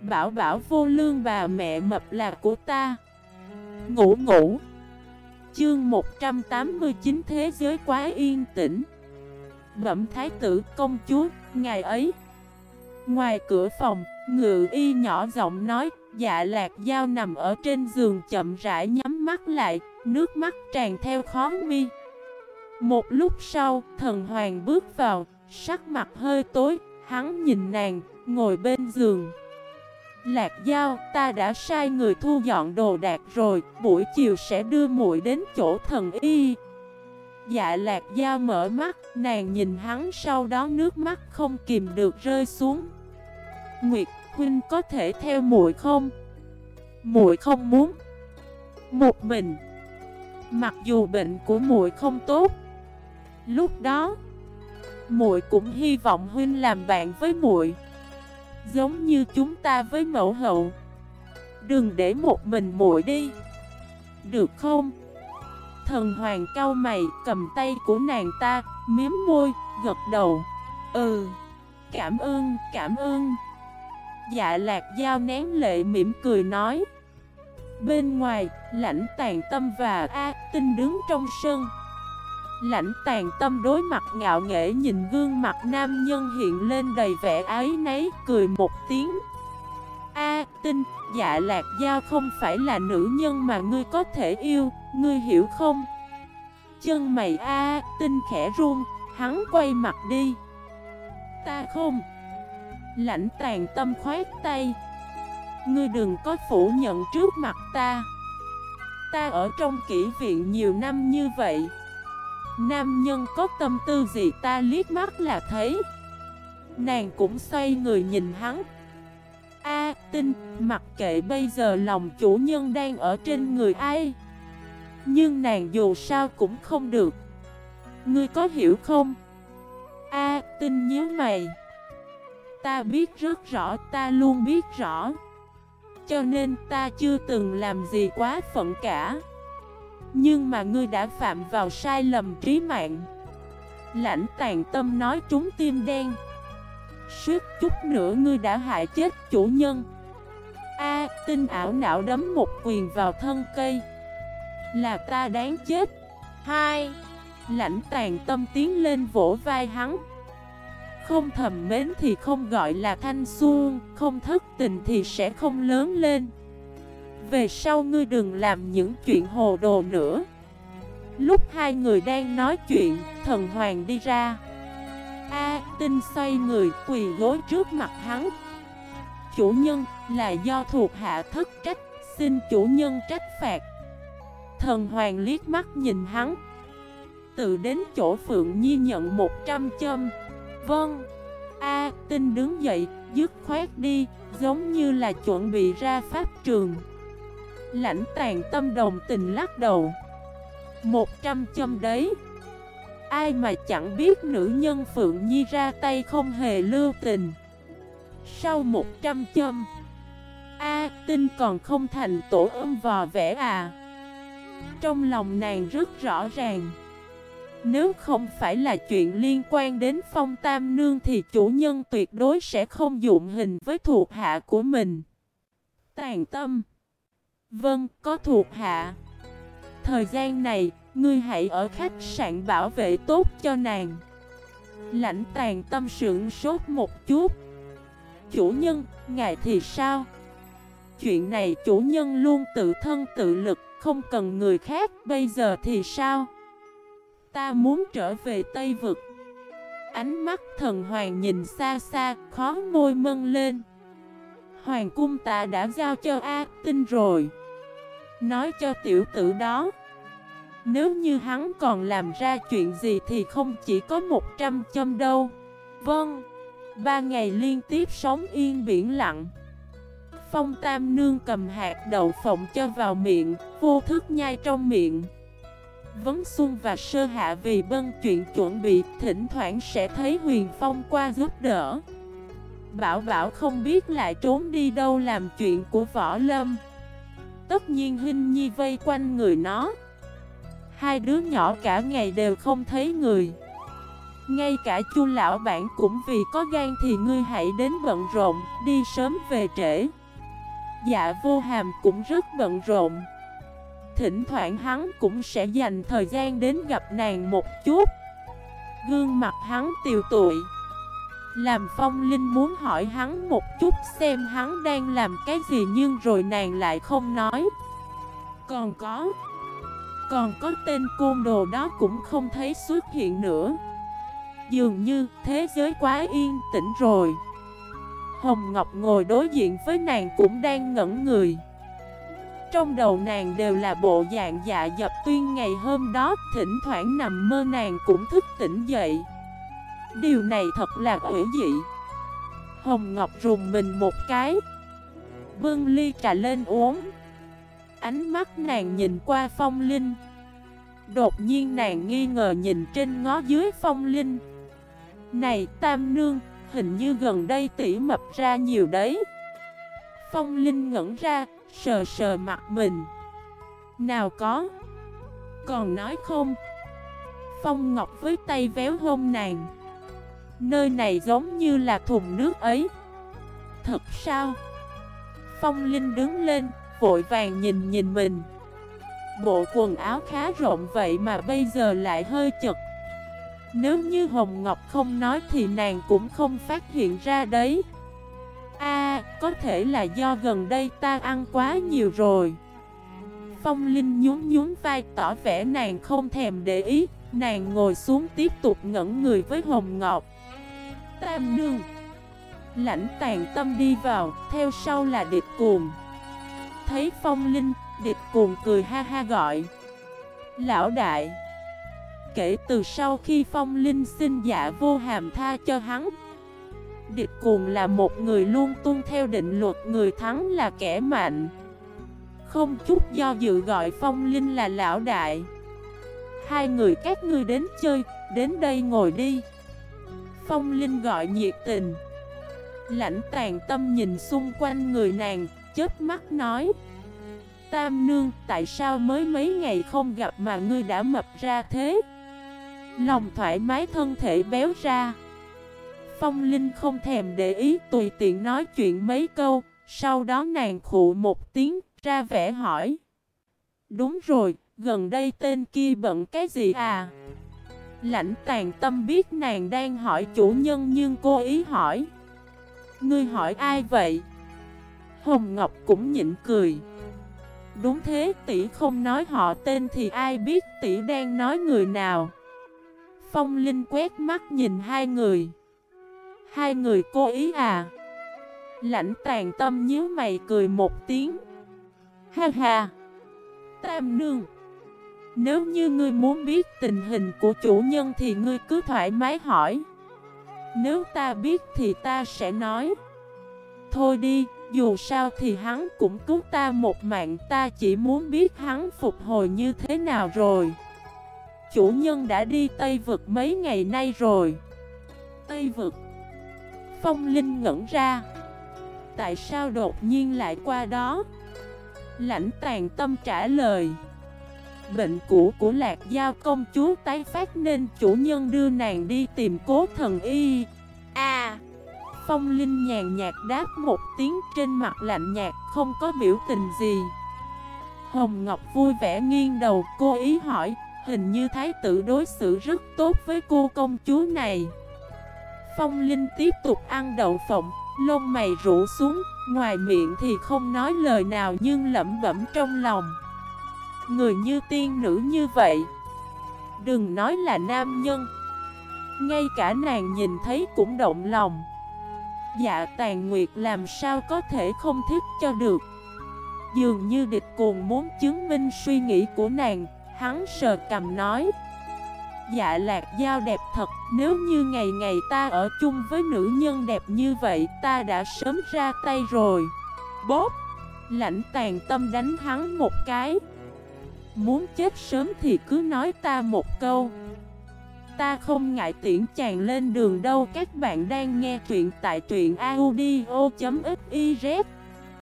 Bảo bảo vô lương bà mẹ mập là của ta. Ngủ ngủ. Chương 189 Thế giới quá yên tĩnh. Bẩm thái tử công chúa, ngày ấy. Ngoài cửa phòng, ngự y nhỏ giọng nói Dạ lạc dao nằm ở trên giường chậm rãi nhắm mắt lại Nước mắt tràn theo khó mi. Một lúc sau, thần hoàng bước vào Sắc mặt hơi tối, hắn nhìn nàng, ngồi bên giường. Lạc Giao, ta đã sai người thu dọn đồ đạc rồi, buổi chiều sẽ đưa muội đến chỗ thần y. Dạ Lạc Giao mở mắt, nàng nhìn hắn sau đó nước mắt không kìm được rơi xuống. Nguyệt huynh có thể theo muội không? Muội không muốn. Một mình. Mặc dù bệnh của muội không tốt, lúc đó muội cũng hy vọng huynh làm bạn với muội. Giống như chúng ta với mẫu hậu. Đừng để một mình muội đi. Được không? Thần hoàng cao mày cầm tay của nàng ta Miếm môi, gật đầu. Ừ Cảm ơn, cảm ơn. Dạ lạc dao nén lệ mỉm cười nói. Bên ngoài, lãnh tàn tâm và A tinh đứng trong sân. Lãnh tàn tâm đối mặt ngạo nghễ nhìn gương mặt nam nhân hiện lên đầy vẻ ái nấy cười một tiếng. A tinh, dạ lạc giao không phải là nữ nhân mà ngươi có thể yêu, ngươi hiểu không? Chân mày A tinh khẽ run, hắn quay mặt đi. Ta không. Lãnh tàn tâm khoát tay. Ngươi đừng có phủ nhận trước mặt ta. Ta ở trong kỹ viện nhiều năm như vậy. Nam nhân có tâm tư gì ta liếc mắt là thấy. Nàng cũng xoay người nhìn hắn. A tinh, mặc kệ bây giờ lòng chủ nhân đang ở trên người ai. Nhưng nàng dù sao cũng không được. Ngươi có hiểu không? A tinh nhớ mày. Ta biết rất rõ, ta luôn biết rõ. Cho nên ta chưa từng làm gì quá phận cả nhưng mà ngươi đã phạm vào sai lầm trí mạng. Lãnh tàn tâm nói trúng tim đen. Suốt chút nữa ngươi đã hại chết chủ nhân. A, tinh ảo não đấm một quyền vào thân cây. Là ta đáng chết. Hai, Lãnh tàn tâm tiến lên vỗ vai hắn. Không thầm mến thì không gọi là thanh xuân, Không thất tình thì sẽ không lớn lên về sau ngươi đừng làm những chuyện hồ đồ nữa. Lúc hai người đang nói chuyện, thần hoàng đi ra. A tinh xoay người quỳ gối trước mặt hắn. Chủ nhân là do thuộc hạ thất trách Xin chủ nhân trách phạt. Thần hoàng liếc mắt nhìn hắn. Tự đến chỗ Phượng Nhi nhận 100 châm. Vâng. A tinh đứng dậy, dứt khoát đi Giống như là chuẩn bị ra pháp trường. Lãnh tàn tâm đồng tình lắc đầu. Một trăm châm đấy. Ai mà chẳng biết nữ nhân Phượng Nhi ra tay không hề lưu tình. Sau một trăm châm, A tinh còn không thành tổ âm vò vẽ à. Trong lòng nàng rất rõ ràng. Nếu không phải là chuyện liên quan đến phong tam nương Thì chủ nhân tuyệt đối sẽ không dụng hình với thuộc hạ của mình. Tàn tâm. Vâng, có thuộc hạ. Thời gian này, ngươi hãy ở khách sạn bảo vệ tốt cho nàng. Lãnh tàn tâm sưởng sốt một chút. Chủ nhân, ngài thì sao? Chuyện này chủ nhân luôn tự thân tự lực, không cần người khác, bây giờ thì sao? Ta muốn trở về Tây Vực. Ánh mắt thần hoàng nhìn xa xa, khó môi mân lên. Hoàng cung ta đã giao cho A tinh rồi. Nói cho tiểu tử đó, Nếu như hắn còn làm ra chuyện gì thì không chỉ có 100 châm đâu. Vâng Ba ngày liên tiếp sống yên biển lặng. Phong Tam Nương cầm hạt đậu phộng cho vào miệng, Vô thức nhai trong miệng. Vấn Xuân và Sơ Hạ vì bân chuyện chuẩn bị, Thỉnh thoảng sẽ thấy Huyền Phong qua giúp đỡ. Bảo Bảo không biết lại trốn đi đâu làm chuyện của Võ Lâm. Tất nhiên Hinh Nhi vây quanh người nó. Hai đứa nhỏ cả ngày đều không thấy người. Ngay cả chu lão bản cũng vì có gan thì ngươi hãy đến bận rộn, đi sớm về trễ. Dạ vô hàm cũng rất bận rộn. Thỉnh thoảng hắn cũng sẽ dành thời gian đến gặp nàng một chút. Gương mặt hắn tiều tụi. Làm phong linh muốn hỏi hắn một chút xem hắn đang làm cái gì nhưng rồi nàng lại không nói. Còn có Còn có tên côn đồ đó cũng không thấy xuất hiện nữa. Dường như thế giới quá yên tĩnh rồi. Hồng Ngọc ngồi đối diện với nàng cũng đang ngẩn người. Trong đầu nàng đều là bộ dạng dạ dập tuyên ngày hôm đó Thỉnh thoảng nằm mơ nàng cũng thức tỉnh dậy. Điều này thật là quỷ dị. Hồng Ngọc rùng mình một cái. Bưng ly trà lên uống. Ánh mắt nàng nhìn qua phong linh. Đột nhiên nàng nghi ngờ nhìn trên ngó dưới phong linh. Này, tam nương, Hình như gần đây tỉ mập ra nhiều đấy. Phong Linh ngẩn ra, Sờ sờ mặt mình. Nào có. Còn nói không? Phong Ngọc với tay véo hôn nàng. Nơi này giống như là thùng nước ấy. Thật sao? Phong Linh đứng lên, Vội vàng nhìn nhìn mình. Bộ quần áo khá rộng vậy mà bây giờ lại hơi chật. Nếu như Hồng Ngọc không nói thì nàng cũng không phát hiện ra đấy. A có thể là do gần đây ta ăn quá nhiều rồi. Phong Linh nhún nhún vai tỏ vẻ nàng không thèm để ý. Nàng ngồi xuống tiếp tục ngẩn người với Hồng Ngọc. Tam nương. Lãnh tàn tâm đi vào Theo sau là địch cuồng. Thấy Phong Linh Địch cuồng cười ha ha gọi. Lão đại Kể từ sau khi Phong Linh xin dạ vô hàm tha cho hắn Địch cuồng là một người luôn tuân theo định luật người thắng là kẻ mạnh. Không chút do dự gọi Phong Linh là lão đại. Hai người các ngươi đến chơi, đến đây ngồi đi. Phong Linh gọi nhiệt tình Lãnh tàn tâm nhìn xung quanh người nàng, chớp mắt nói Tam nương, tại sao mới mấy ngày không gặp mà ngươi đã mập ra thế? Lòng thoải mái thân thể béo ra Phong Linh không thèm để ý tùy tiện nói chuyện mấy câu Sau đó nàng khụ một tiếng ra vẻ hỏi Đúng rồi, gần đây tên kia bận cái gì à? Lãnh tàn tâm biết nàng đang hỏi chủ nhân nhưng cô ý hỏi. Ngươi hỏi ai vậy? Hồng Ngọc cũng nhịn cười. Đúng thế, tỷ không nói họ tên thì ai biết tỷ đang nói người nào. Phong Linh quét mắt nhìn hai người. Hai người cố ý à? Lãnh tàn tâm nhíu mày cười một tiếng. Ha ha! Tam nương! Nếu như ngươi muốn biết tình hình của chủ nhân thì ngươi cứ thoải mái hỏi. Nếu ta biết thì ta sẽ nói. Thôi đi, dù sao thì hắn cũng cứu ta một mạng Ta chỉ muốn biết hắn phục hồi như thế nào rồi. Chủ nhân đã đi Tây Vực mấy ngày nay rồi. Tây Vực. Phong Linh ngẩn ra. Tại sao đột nhiên lại qua đó? Lãnh tàn tâm trả lời. Bệnh cũ của lạc giao công chúa tái phát nên chủ nhân đưa nàng đi tìm cố thần y. A. Phong Linh nhàn nhạt đáp một tiếng trên mặt lạnh nhạt, không có biểu tình gì. Hồng Ngọc vui vẻ nghiêng đầu, cô ý hỏi, Hình như thái tử đối xử rất tốt với cô công chúa này. Phong Linh tiếp tục ăn đậu phộng, Lông mày rũ xuống, Ngoài miệng thì không nói lời nào Nhưng lẩm bẩm trong lòng. Người như tiên nữ như vậy. Đừng nói là nam nhân. Ngay cả nàng nhìn thấy cũng động lòng. Dạ tàn nguyệt làm sao có thể không thích cho được? Dường như địch cuồng muốn chứng minh suy nghĩ của nàng, Hắn sờ cầm nói. Dạ lạc giao đẹp thật, Nếu như ngày ngày ta ở chung với nữ nhân đẹp như vậy, Ta đã sớm ra tay rồi. Bóp Lãnh tàn tâm đánh hắn một cái. Muốn chết sớm thì cứ nói ta một câu. Ta không ngại tiễn chàng lên đường đâu. Các bạn đang nghe truyện tại truyện audio.fif